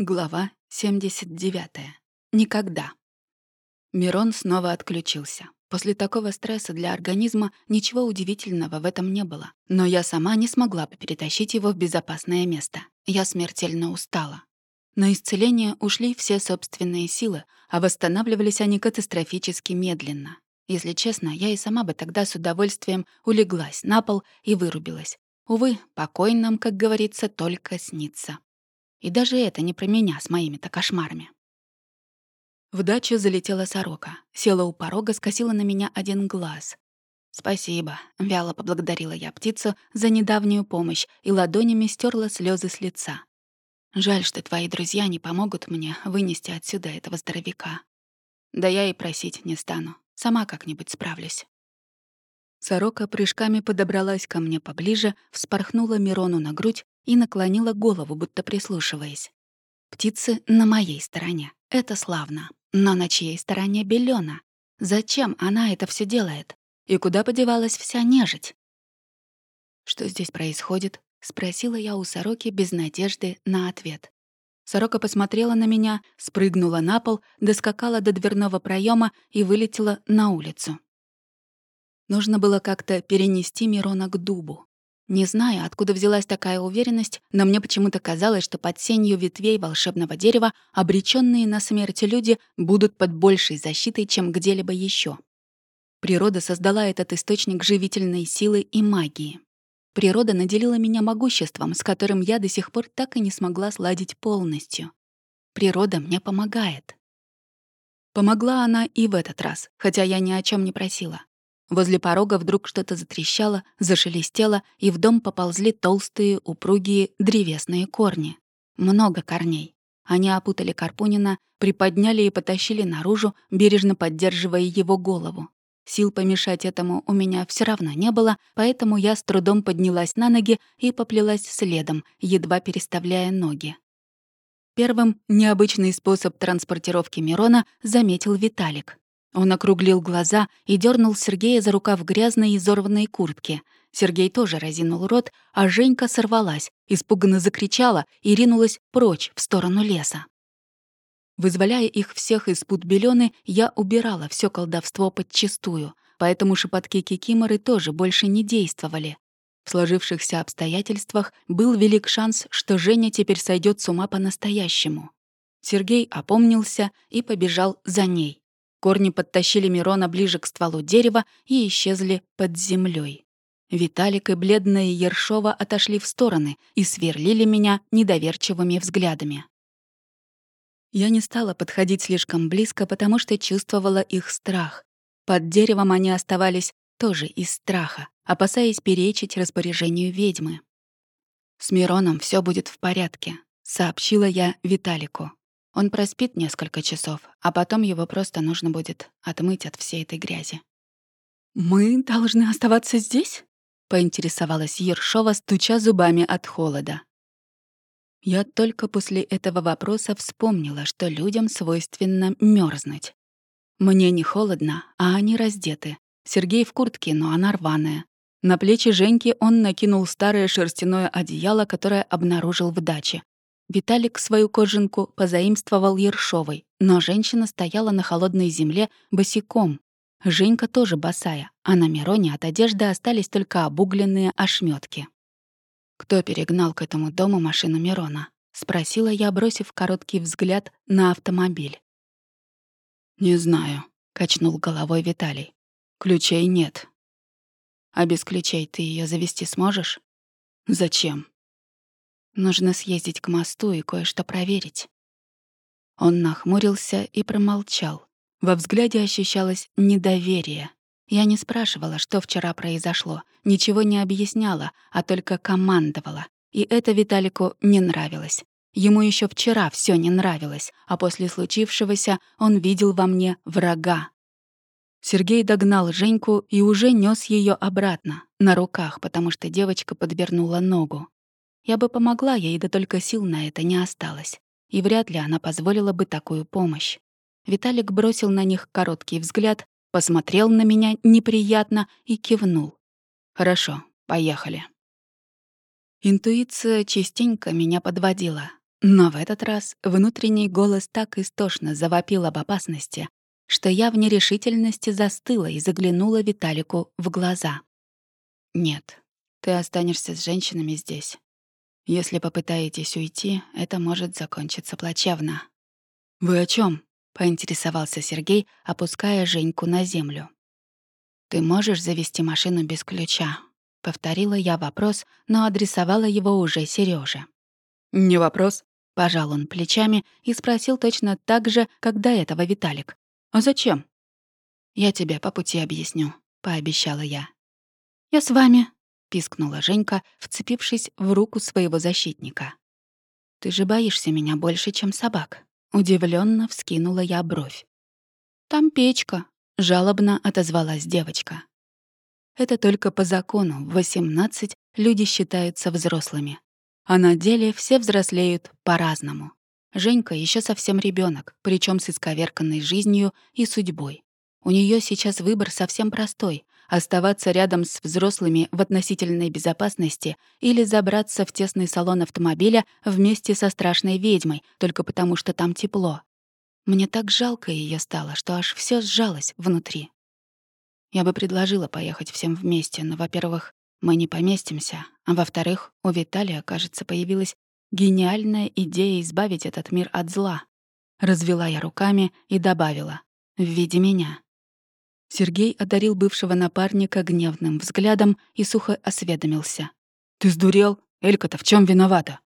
Глава 79. Никогда. Мирон снова отключился. После такого стресса для организма ничего удивительного в этом не было. Но я сама не смогла бы перетащить его в безопасное место. Я смертельно устала. На исцеление ушли все собственные силы, а восстанавливались они катастрофически медленно. Если честно, я и сама бы тогда с удовольствием улеглась на пол и вырубилась. Увы, покой нам, как говорится, только снится. И даже это не про меня с моими-то кошмарами. В дачу залетела сорока. Села у порога, скосила на меня один глаз. «Спасибо», — вяло поблагодарила я птицу за недавнюю помощь и ладонями стерла слезы с лица. «Жаль, что твои друзья не помогут мне вынести отсюда этого здоровяка. Да я и просить не стану. Сама как-нибудь справлюсь». Сорока прыжками подобралась ко мне поближе, вспорхнула Мирону на грудь и наклонила голову, будто прислушиваясь. Птицы на моей стороне. Это славно. Но на чьей стороне Белена? Зачем она это все делает? И куда подевалась вся нежить? «Что здесь происходит?» — спросила я у сороки без надежды на ответ. Сорока посмотрела на меня, спрыгнула на пол, доскакала до дверного проема и вылетела на улицу. Нужно было как-то перенести Мирона к дубу. Не знаю, откуда взялась такая уверенность, но мне почему-то казалось, что под сенью ветвей волшебного дерева обреченные на смерть люди будут под большей защитой, чем где-либо еще. Природа создала этот источник живительной силы и магии. Природа наделила меня могуществом, с которым я до сих пор так и не смогла сладить полностью. Природа мне помогает. Помогла она и в этот раз, хотя я ни о чем не просила. Возле порога вдруг что-то затрещало, зашелестело, и в дом поползли толстые, упругие древесные корни. Много корней. Они опутали Карпунина, приподняли и потащили наружу, бережно поддерживая его голову. Сил помешать этому у меня все равно не было, поэтому я с трудом поднялась на ноги и поплелась следом, едва переставляя ноги. Первым необычный способ транспортировки Мирона заметил Виталик. Он округлил глаза и дернул Сергея за рукав грязной изорванной куртки. Сергей тоже разинул рот, а Женька сорвалась, испуганно закричала и ринулась прочь в сторону леса. Вызволяя их всех из пут я убирала все колдовство подчистую, поэтому шепотки кикиморы тоже больше не действовали. В сложившихся обстоятельствах был велик шанс, что Женя теперь сойдет с ума по-настоящему. Сергей опомнился и побежал за ней. Корни подтащили Мирона ближе к стволу дерева и исчезли под землей. Виталик и бледная Ершова отошли в стороны и сверлили меня недоверчивыми взглядами. Я не стала подходить слишком близко, потому что чувствовала их страх. Под деревом они оставались тоже из страха, опасаясь перечить распоряжению ведьмы. «С Мироном все будет в порядке», — сообщила я Виталику. Он проспит несколько часов, а потом его просто нужно будет отмыть от всей этой грязи. «Мы должны оставаться здесь?» — поинтересовалась Ершова, стуча зубами от холода. Я только после этого вопроса вспомнила, что людям свойственно мерзнуть. Мне не холодно, а они раздеты. Сергей в куртке, но она рваная. На плечи Женьки он накинул старое шерстяное одеяло, которое обнаружил в даче. Виталик свою кожанку позаимствовал Ершовой, но женщина стояла на холодной земле босиком. Женька тоже босая, а на Мироне от одежды остались только обугленные ошметки. «Кто перегнал к этому дому машину Мирона?» — спросила я, бросив короткий взгляд на автомобиль. «Не знаю», — качнул головой Виталий. «Ключей нет». «А без ключей ты ее завести сможешь?» «Зачем?» Нужно съездить к мосту и кое-что проверить. Он нахмурился и промолчал. Во взгляде ощущалось недоверие. Я не спрашивала, что вчера произошло, ничего не объясняла, а только командовала. И это Виталику не нравилось. Ему еще вчера все не нравилось, а после случившегося он видел во мне врага. Сергей догнал Женьку и уже нес ее обратно, на руках, потому что девочка подвернула ногу. Я бы помогла ей, да только сил на это не осталось. И вряд ли она позволила бы такую помощь. Виталик бросил на них короткий взгляд, посмотрел на меня неприятно и кивнул. «Хорошо, поехали». Интуиция частенько меня подводила. Но в этот раз внутренний голос так истошно завопил об опасности, что я в нерешительности застыла и заглянула Виталику в глаза. «Нет, ты останешься с женщинами здесь. Если попытаетесь уйти, это может закончиться плачевно». «Вы о чем? поинтересовался Сергей, опуская Женьку на землю. «Ты можешь завести машину без ключа?» — повторила я вопрос, но адресовала его уже Сереже. «Не вопрос», — пожал он плечами и спросил точно так же, как до этого Виталик. «А зачем?» «Я тебе по пути объясню», — пообещала я. «Я с вами», — пискнула Женька, вцепившись в руку своего защитника. «Ты же боишься меня больше, чем собак», — удивленно вскинула я бровь. «Там печка», — жалобно отозвалась девочка. Это только по закону в 18 люди считаются взрослыми. А на деле все взрослеют по-разному. Женька еще совсем ребенок, причем с исковерканной жизнью и судьбой. У нее сейчас выбор совсем простой — оставаться рядом с взрослыми в относительной безопасности или забраться в тесный салон автомобиля вместе со страшной ведьмой, только потому что там тепло. Мне так жалко ее стало, что аж все сжалось внутри. Я бы предложила поехать всем вместе, но, во-первых, мы не поместимся, а во-вторых, у Виталия, кажется, появилась гениальная идея избавить этот мир от зла. Развела я руками и добавила «в виде меня». Сергей одарил бывшего напарника гневным взглядом и сухо осведомился. «Ты сдурел? Элька-то в чем виновата?»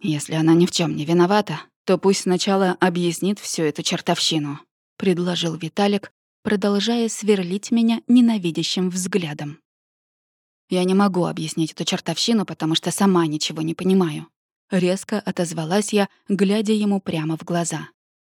«Если она ни в чем не виновата, то пусть сначала объяснит всю эту чертовщину», — предложил Виталик, продолжая сверлить меня ненавидящим взглядом. «Я не могу объяснить эту чертовщину, потому что сама ничего не понимаю». Резко отозвалась я, глядя ему прямо в глаза.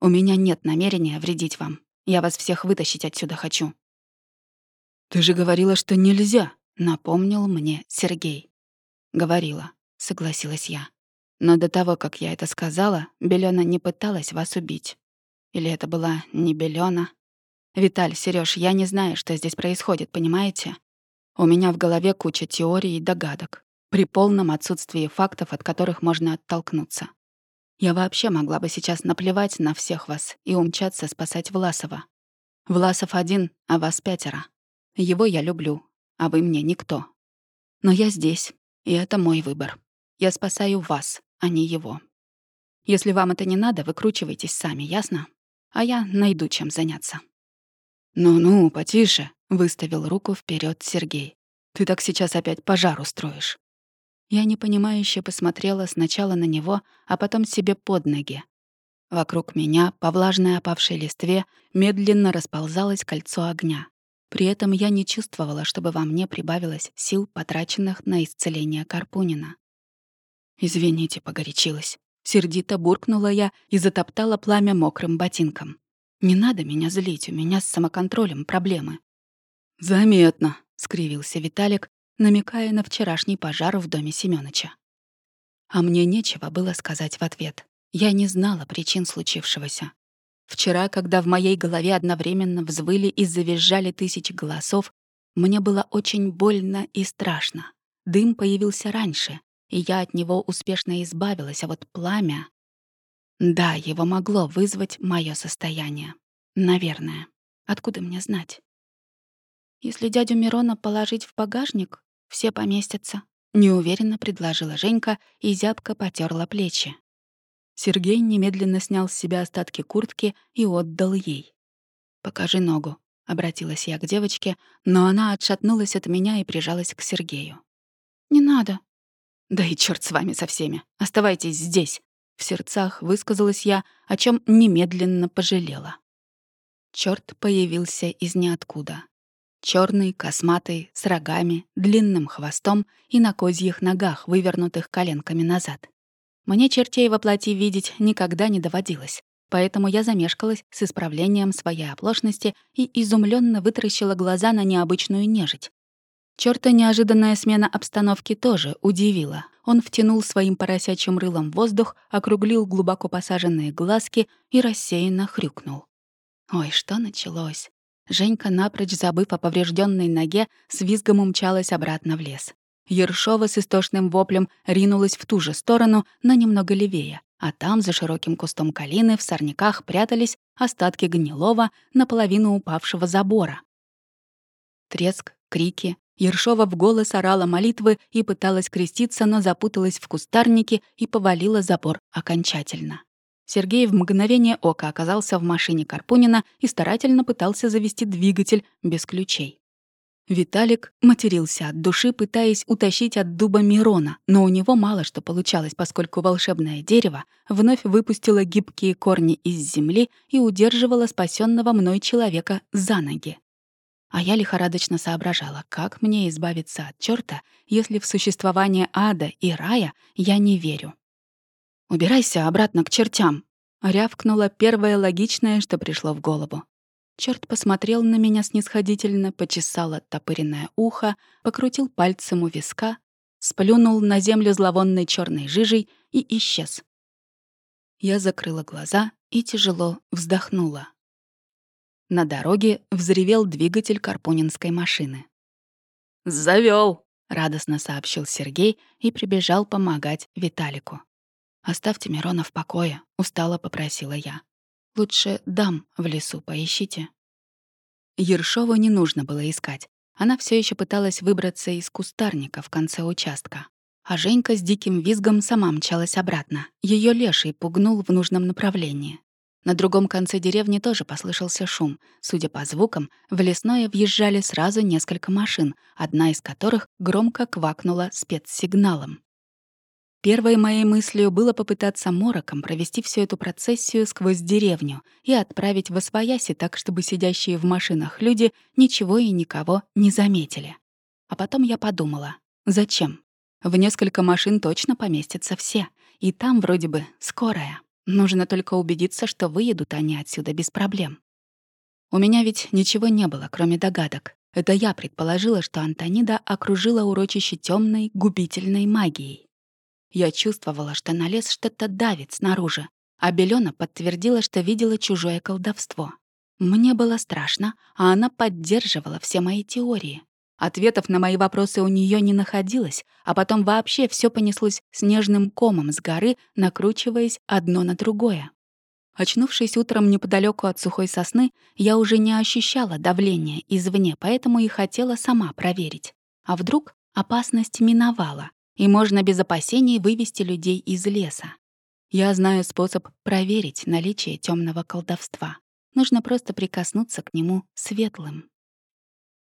«У меня нет намерения вредить вам. Я вас всех вытащить отсюда хочу». «Ты же говорила, что нельзя», — напомнил мне Сергей. «Говорила», — согласилась я. «Но до того, как я это сказала, Белена не пыталась вас убить. Или это была не Белена, «Виталь, Серёж, я не знаю, что здесь происходит, понимаете? У меня в голове куча теорий и догадок, при полном отсутствии фактов, от которых можно оттолкнуться. Я вообще могла бы сейчас наплевать на всех вас и умчаться спасать Власова. Власов один, а вас пятеро. Его я люблю, а вы мне никто. Но я здесь, и это мой выбор. Я спасаю вас, а не его. Если вам это не надо, выкручивайтесь сами, ясно? А я найду чем заняться. «Ну-ну, потише», — выставил руку вперед Сергей. «Ты так сейчас опять пожар устроишь». Я непонимающе посмотрела сначала на него, а потом себе под ноги. Вокруг меня, по влажной опавшей листве, медленно расползалось кольцо огня. При этом я не чувствовала, чтобы во мне прибавилось сил, потраченных на исцеление Карпунина. «Извините, погорячилась». Сердито буркнула я и затоптала пламя мокрым ботинком. Не надо меня злить, у меня с самоконтролем проблемы». «Заметно», — скривился Виталик, намекая на вчерашний пожар в доме Семёныча. А мне нечего было сказать в ответ. Я не знала причин случившегося. Вчера, когда в моей голове одновременно взвыли и завизжали тысячи голосов, мне было очень больно и страшно. Дым появился раньше, и я от него успешно избавилась, а вот пламя... Да, его могло вызвать мое состояние. Наверное. Откуда мне знать? Если дядю Мирона положить в багажник, все поместятся. Неуверенно предложила Женька и зябко потерла плечи. Сергей немедленно снял с себя остатки куртки и отдал ей. «Покажи ногу», — обратилась я к девочке, но она отшатнулась от меня и прижалась к Сергею. «Не надо». «Да и черт с вами со всеми. Оставайтесь здесь», в сердцах высказалась я, о чем немедленно пожалела. Черт появился из ниоткуда. Черный, косматый, с рогами, длинным хвостом и на козьих ногах, вывернутых коленками назад. Мне чертей воплоти видеть никогда не доводилось, поэтому я замешкалась с исправлением своей оплошности и изумленно вытаращила глаза на необычную нежить. Чёрта неожиданная смена обстановки тоже удивила. Он втянул своим поросячьим рылом воздух, округлил глубоко посаженные глазки и рассеянно хрюкнул. Ой, что началось? Женька, напрочь забыв о поврежденной ноге, с визгом умчалась обратно в лес. Ершова с истошным воплем ринулась в ту же сторону, но немного левее, а там, за широким кустом калины, в сорняках прятались остатки гнилого, наполовину упавшего забора. Треск, крики. Ершова в голос орала молитвы и пыталась креститься, но запуталась в кустарнике и повалила забор окончательно. Сергей в мгновение ока оказался в машине Карпунина и старательно пытался завести двигатель без ключей. Виталик матерился от души, пытаясь утащить от дуба Мирона, но у него мало что получалось, поскольку волшебное дерево вновь выпустило гибкие корни из земли и удерживало спасенного мной человека за ноги. А я лихорадочно соображала, как мне избавиться от чёрта, если в существование ада и рая я не верю. «Убирайся обратно к чертям!» — рявкнула первое логичное, что пришло в голову. Черт посмотрел на меня снисходительно, почесал оттопыренное ухо, покрутил пальцем у виска, сплюнул на землю зловонной черной жижей и исчез. Я закрыла глаза и тяжело вздохнула. На дороге взревел двигатель карпунинской машины. Завел! радостно сообщил Сергей и прибежал помогать Виталику. «Оставьте Мирона в покое», — устало попросила я. Лучше дам в лесу поищите. Ершову не нужно было искать. Она все еще пыталась выбраться из кустарника в конце участка. А Женька с диким визгом сама мчалась обратно. Ее леший пугнул в нужном направлении. На другом конце деревни тоже послышался шум. Судя по звукам, в лесное въезжали сразу несколько машин, одна из которых громко квакнула спецсигналом. Первой моей мыслью было попытаться мороком провести всю эту процессию сквозь деревню и отправить в Освояси так, чтобы сидящие в машинах люди ничего и никого не заметили. А потом я подумала, зачем? В несколько машин точно поместятся все, и там вроде бы скорая. Нужно только убедиться, что выедут они отсюда без проблем. У меня ведь ничего не было, кроме догадок. Это я предположила, что Антонида окружила урочище темной, губительной магией. Я чувствовала, что на лес что-то давит снаружи, а Белена подтвердила, что видела чужое колдовство. Мне было страшно, а она поддерживала все мои теории. Ответов на мои вопросы у нее не находилось, а потом вообще все понеслось снежным комом с горы, накручиваясь одно на другое. Очнувшись утром неподалеку от сухой сосны, я уже не ощущала давления извне, поэтому и хотела сама проверить. А вдруг опасность миновала, и можно без опасений вывести людей из леса. Я знаю способ проверить наличие темного колдовства. Нужно просто прикоснуться к нему светлым.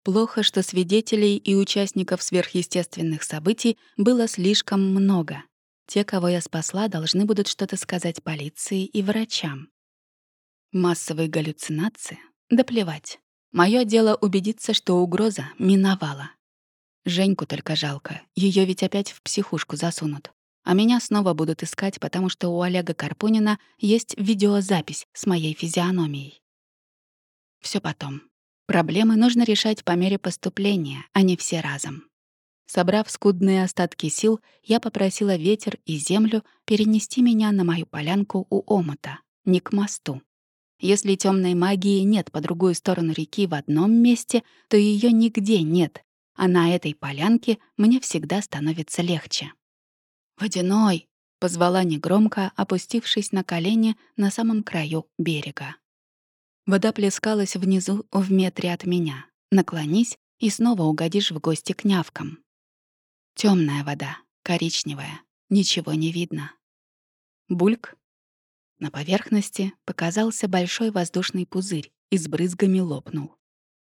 Плохо, что свидетелей и участников сверхъестественных событий было слишком много. Те, кого я спасла, должны будут что-то сказать полиции и врачам. Массовые галлюцинации? Да плевать. Моё дело убедиться, что угроза миновала. Женьку только жалко. Ее ведь опять в психушку засунут. А меня снова будут искать, потому что у Олега Карпунина есть видеозапись с моей физиономией. Все потом. Проблемы нужно решать по мере поступления, а не все разом. Собрав скудные остатки сил, я попросила ветер и землю перенести меня на мою полянку у омута, не к мосту. Если темной магии нет по другую сторону реки в одном месте, то ее нигде нет, а на этой полянке мне всегда становится легче. «Водяной!» — позвала негромко, опустившись на колени на самом краю берега. Вода плескалась внизу в метре от меня. Наклонись, и снова угодишь в гости к нявкам. Темная вода, коричневая, ничего не видно. Бульк. На поверхности показался большой воздушный пузырь и с брызгами лопнул.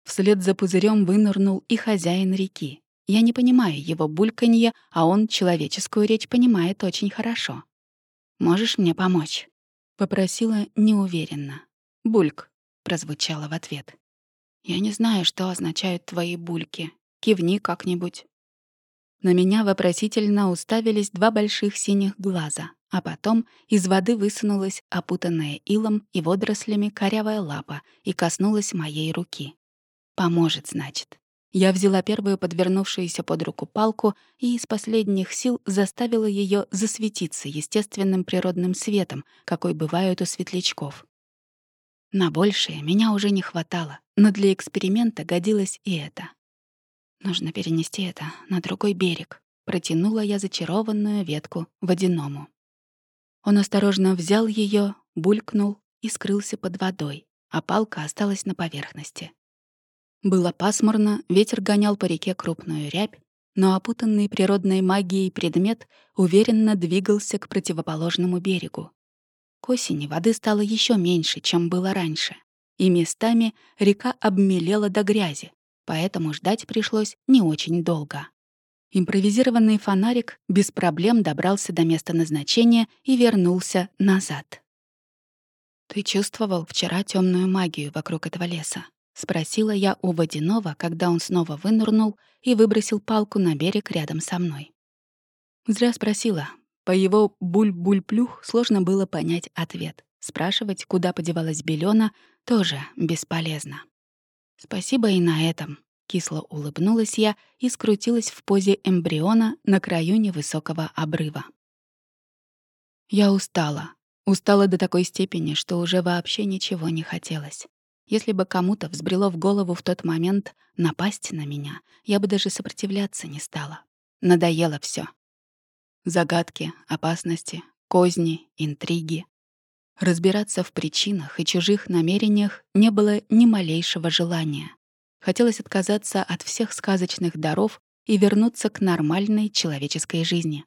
Вслед за пузырем вынырнул и хозяин реки. Я не понимаю его бульканье, а он человеческую речь понимает очень хорошо. «Можешь мне помочь?» — попросила неуверенно. «Бульк», — прозвучало в ответ. «Я не знаю, что означают твои бульки. Кивни как-нибудь». На меня вопросительно уставились два больших синих глаза, а потом из воды высунулась опутанная илом и водорослями корявая лапа и коснулась моей руки. Поможет, значит. Я взяла первую подвернувшуюся под руку палку и из последних сил заставила ее засветиться естественным природным светом, какой бывает у светлячков. На большее меня уже не хватало, но для эксперимента годилось и это. Нужно перенести это на другой берег. Протянула я зачарованную ветку водяному. Он осторожно взял ее, булькнул и скрылся под водой, а палка осталась на поверхности. Было пасмурно, ветер гонял по реке крупную рябь, но опутанный природной магией предмет уверенно двигался к противоположному берегу. К осени воды стало еще меньше, чем было раньше, и местами река обмелела до грязи, поэтому ждать пришлось не очень долго. Импровизированный фонарик без проблем добрался до места назначения и вернулся назад. «Ты чувствовал вчера темную магию вокруг этого леса?» — спросила я у водяного, когда он снова вынырнул и выбросил палку на берег рядом со мной. Зря спросила. По его буль-буль-плюх сложно было понять ответ. Спрашивать, куда подевалась Белена, тоже бесполезно. «Спасибо и на этом», — кисло улыбнулась я и скрутилась в позе эмбриона на краю невысокого обрыва. Я устала. Устала до такой степени, что уже вообще ничего не хотелось. Если бы кому-то взбрело в голову в тот момент напасть на меня, я бы даже сопротивляться не стала. Надоело все. Загадки, опасности, козни, интриги. Разбираться в причинах и чужих намерениях не было ни малейшего желания. Хотелось отказаться от всех сказочных даров и вернуться к нормальной человеческой жизни.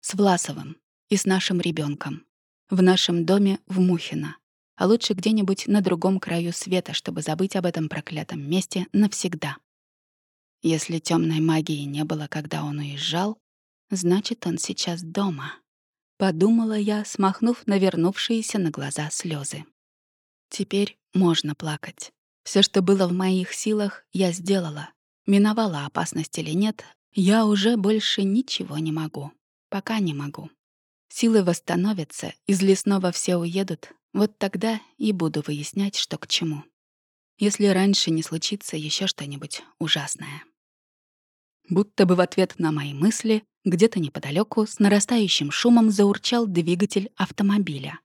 С Власовым и с нашим ребенком В нашем доме в Мухино а лучше где-нибудь на другом краю света, чтобы забыть об этом проклятом месте навсегда. Если темной магии не было, когда он уезжал, значит, он сейчас дома. Подумала я, смахнув навернувшиеся на глаза слезы. Теперь можно плакать. Все, что было в моих силах, я сделала. Миновала опасность или нет, я уже больше ничего не могу. Пока не могу. Силы восстановятся, из лесного все уедут, вот тогда и буду выяснять, что к чему. Если раньше не случится еще что-нибудь ужасное. Будто бы в ответ на мои мысли, где-то неподалеку с нарастающим шумом заурчал двигатель автомобиля.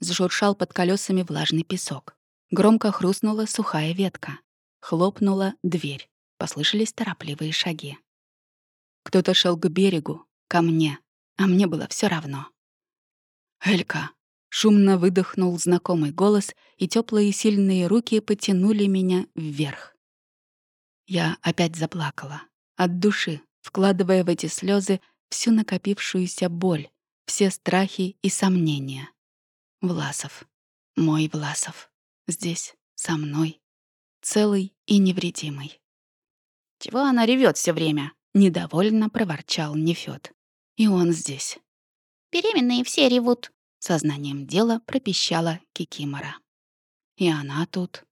Зашуршал под колесами влажный песок. Громко хрустнула сухая ветка. Хлопнула дверь. Послышались торопливые шаги. Кто-то шел к берегу, ко мне, а мне было все равно. «Элька!» Шумно выдохнул знакомый голос, и теплые сильные руки потянули меня вверх. Я опять заплакала. От души, вкладывая в эти слезы всю накопившуюся боль, все страхи и сомнения. Власов. Мой Власов. Здесь, со мной. Целый и невредимый. «Чего она ревет все время?» — недовольно проворчал Нефёд. «И он здесь». «Беременные все ревут», Сознанием дела пропищала Кикимора. И она тут.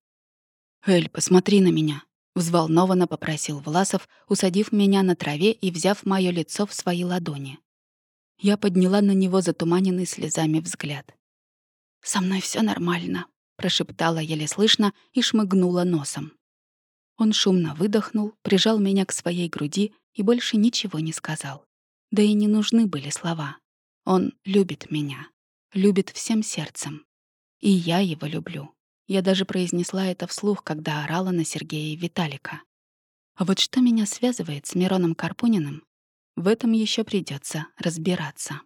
«Эль, посмотри на меня», — взволнованно попросил Власов, усадив меня на траве и взяв моё лицо в свои ладони. Я подняла на него затуманенный слезами взгляд. «Со мной все нормально», — прошептала еле слышно и шмыгнула носом. Он шумно выдохнул, прижал меня к своей груди и больше ничего не сказал. Да и не нужны были слова. Он любит меня любит всем сердцем. И я его люблю. Я даже произнесла это вслух, когда орала на Сергея и Виталика. А вот что меня связывает с Мироном Карпуниным, в этом еще придется разбираться.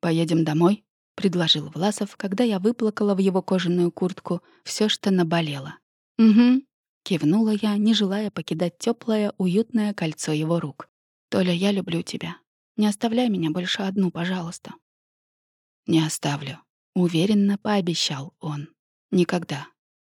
«Поедем домой?» — предложил Власов, когда я выплакала в его кожаную куртку все, что наболело. «Угу», — кивнула я, не желая покидать теплое, уютное кольцо его рук. «Толя, я люблю тебя. Не оставляй меня больше одну, пожалуйста». «Не оставлю», — уверенно пообещал он. «Никогда».